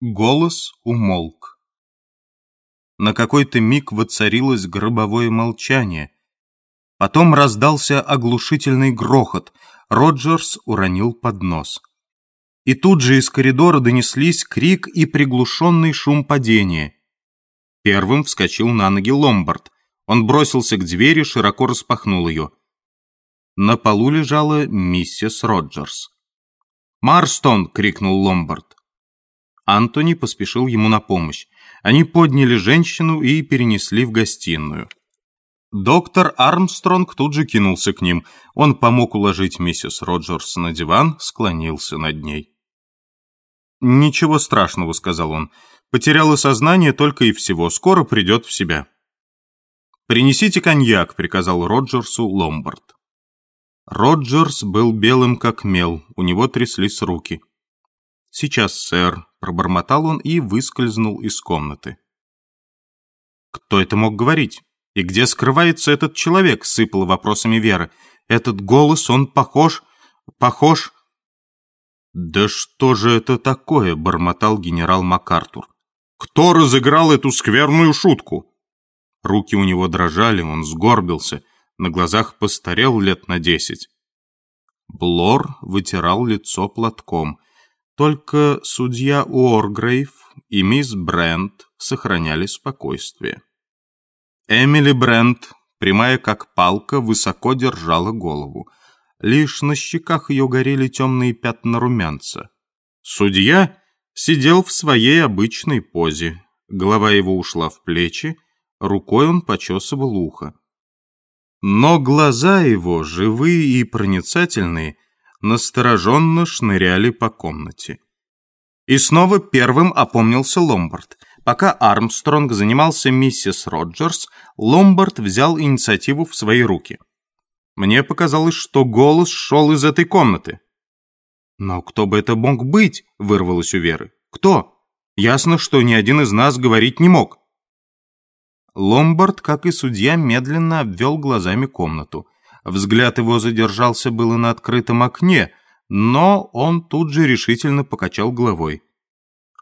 Голос умолк. На какой-то миг воцарилось гробовое молчание. Потом раздался оглушительный грохот. Роджерс уронил поднос. И тут же из коридора донеслись крик и приглушенный шум падения. Первым вскочил на ноги Ломбард. Он бросился к двери, широко распахнул ее. На полу лежала миссис Роджерс. «Марстон!» — крикнул Ломбард. Антони поспешил ему на помощь. Они подняли женщину и перенесли в гостиную. Доктор Армстронг тут же кинулся к ним. Он помог уложить миссис Роджерс на диван, склонился над ней. «Ничего страшного», — сказал он. «Потеряла сознание только и всего. Скоро придет в себя». «Принесите коньяк», — приказал Роджерсу Ломбард. Роджерс был белым как мел, у него тряслись руки. «Сейчас, сэр», — пробормотал он и выскользнул из комнаты. «Кто это мог говорить? И где скрывается этот человек?» — сыпала вопросами Вера. «Этот голос, он похож... похож...» «Да что же это такое?» — бормотал генерал МакАртур. «Кто разыграл эту скверную шутку?» Руки у него дрожали, он сгорбился, на глазах постарел лет на десять. Блор вытирал лицо платком — только судья Уоргрейв и мисс Брент сохраняли спокойствие. Эмили Брент, прямая как палка, высоко держала голову. Лишь на щеках ее горели темные пятна румянца. Судья сидел в своей обычной позе. Голова его ушла в плечи, рукой он почесывал ухо. Но глаза его, живые и проницательные, настороженно шныряли по комнате. И снова первым опомнился Ломбард. Пока Армстронг занимался миссис Роджерс, Ломбард взял инициативу в свои руки. Мне показалось, что голос шел из этой комнаты. «Но кто бы это мог быть?» — вырвалось у Веры. «Кто? Ясно, что ни один из нас говорить не мог». Ломбард, как и судья, медленно обвел глазами комнату. Взгляд его задержался было на открытом окне, но он тут же решительно покачал головой.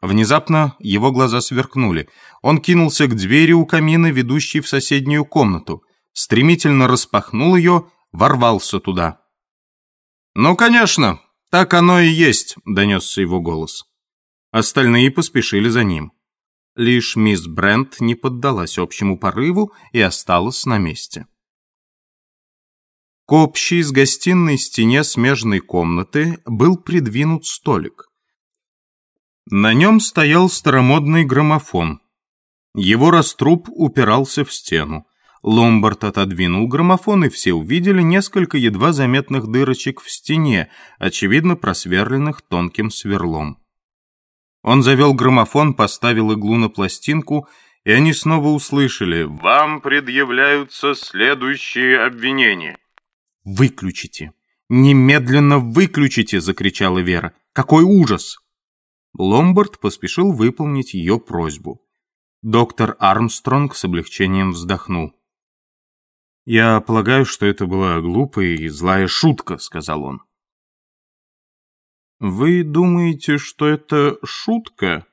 Внезапно его глаза сверкнули. Он кинулся к двери у камина, ведущей в соседнюю комнату, стремительно распахнул ее, ворвался туда. «Ну, конечно, так оно и есть», — донесся его голос. Остальные поспешили за ним. Лишь мисс Брент не поддалась общему порыву и осталась на месте. К общей с гостиной стене смежной комнаты был придвинут столик. На нем стоял старомодный граммофон. Его раструб упирался в стену. Ломбард отодвинул граммофон, и все увидели несколько едва заметных дырочек в стене, очевидно просверленных тонким сверлом. Он завел граммофон, поставил иглу на пластинку, и они снова услышали «Вам предъявляются следующие обвинения». «Выключите! Немедленно выключите!» — закричала Вера. «Какой ужас!» Ломбард поспешил выполнить ее просьбу. Доктор Армстронг с облегчением вздохнул. «Я полагаю, что это была глупая и злая шутка», — сказал он. «Вы думаете, что это шутка?»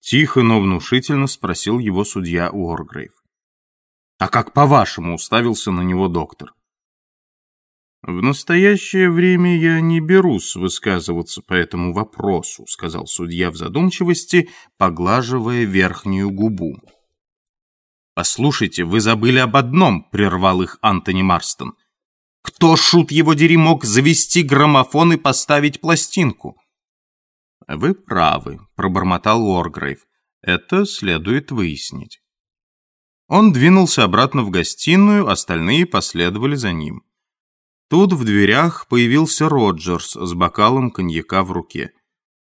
Тихо, но внушительно спросил его судья Уоргрейв. «А как по-вашему?» — уставился на него доктор. «В настоящее время я не берусь высказываться по этому вопросу», сказал судья в задумчивости, поглаживая верхнюю губу. «Послушайте, вы забыли об одном», — прервал их Антони Марстон. «Кто, шут его дери, мог завести граммофон и поставить пластинку?» «Вы правы», — пробормотал Уоргрейв. «Это следует выяснить». Он двинулся обратно в гостиную, остальные последовали за ним. Тут в дверях появился Роджерс с бокалом коньяка в руке.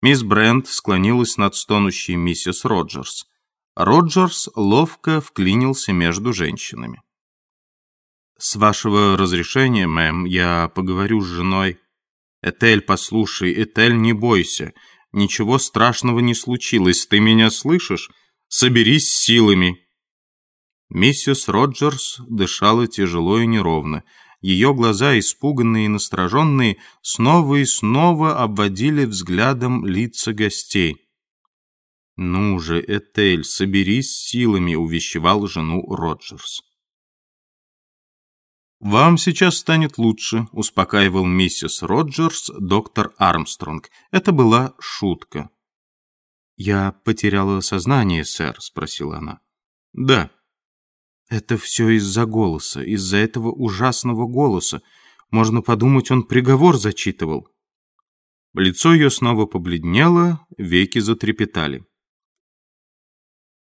Мисс Брент склонилась над стонущей миссис Роджерс. Роджерс ловко вклинился между женщинами. «С вашего разрешения, мэм, я поговорю с женой». «Этель, послушай, Этель, не бойся. Ничего страшного не случилось, ты меня слышишь? Соберись силами». Миссис Роджерс дышала тяжело и неровно. Ее глаза, испуганные и настороженные, снова и снова обводили взглядом лица гостей. «Ну же, Этель, соберись силами», — увещевал жену Роджерс. «Вам сейчас станет лучше», — успокаивал миссис Роджерс доктор Армстронг. Это была шутка. «Я потеряла сознание, сэр», — спросила она. «Да». «Это все из-за голоса, из-за этого ужасного голоса. Можно подумать, он приговор зачитывал». Лицо ее снова побледнело, веки затрепетали.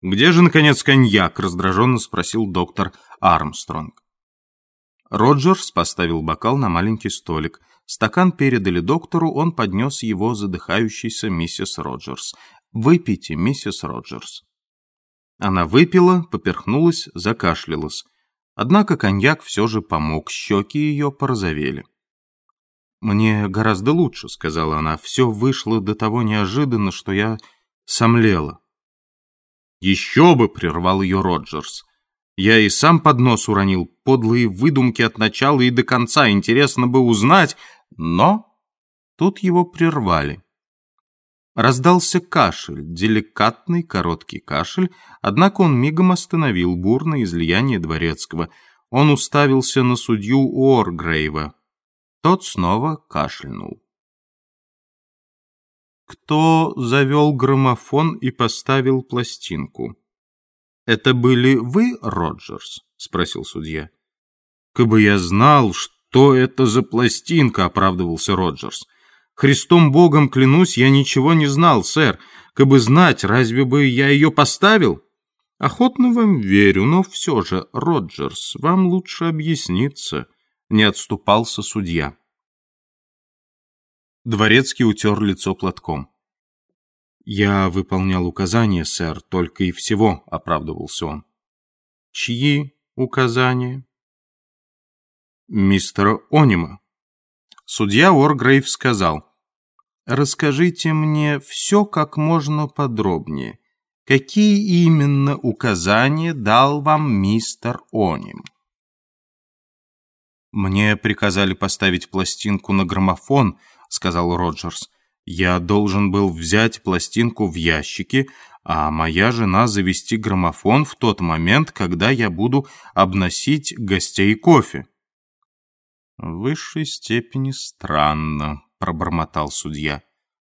«Где же, наконец, коньяк?» — раздраженно спросил доктор Армстронг. Роджерс поставил бокал на маленький столик. Стакан передали доктору, он поднес его задыхающейся миссис Роджерс. «Выпейте, миссис Роджерс». Она выпила, поперхнулась, закашлялась. Однако коньяк все же помог, щеки ее порозовели. «Мне гораздо лучше», — сказала она. «Все вышло до того неожиданно, что я сомлела». «Еще бы!» — прервал ее Роджерс. Я и сам под нос уронил подлые выдумки от начала и до конца. Интересно бы узнать, но тут его прервали. Раздался кашель, деликатный короткий кашель, однако он мигом остановил бурное излияние дворецкого. Он уставился на судью Уоргрейва. Тот снова кашлянул. Кто завел граммофон и поставил пластинку? «Это были вы, Роджерс?» — спросил судья. «Кабы я знал, что это за пластинка», — оправдывался Роджерс. «Христом Богом клянусь, я ничего не знал, сэр. Кабы знать, разве бы я ее поставил?» «Охотно вам верю, но все же, Роджерс, вам лучше объясниться», — не отступался судья. Дворецкий утер лицо платком. «Я выполнял указания, сэр, только и всего», — оправдывался он. «Чьи указания?» «Мистера Онима». Судья Уоргрейв сказал, «Расскажите мне все как можно подробнее. Какие именно указания дал вам мистер Оним?» «Мне приказали поставить пластинку на граммофон», — сказал Роджерс. Я должен был взять пластинку в ящике, а моя жена завести граммофон в тот момент, когда я буду обносить гостей кофе. «В высшей степени странно», — пробормотал судья.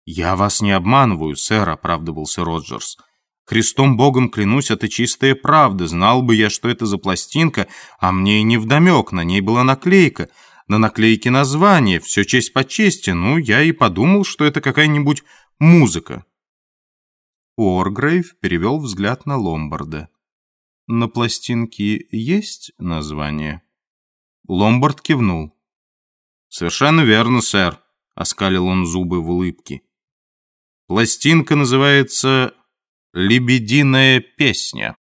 «Я вас не обманываю, сэр», — оправдывался Роджерс. «Христом Богом клянусь, это чистая правда. Знал бы я, что это за пластинка, а мне и невдомек, на ней была наклейка на наклейке название, все честь по чести, ну, я и подумал, что это какая-нибудь музыка. Уоргрейв перевел взгляд на Ломбарда. «На пластинке есть название?» Ломбард кивнул. «Совершенно верно, сэр», — оскалил он зубы в улыбке. «Пластинка называется «Лебединая песня».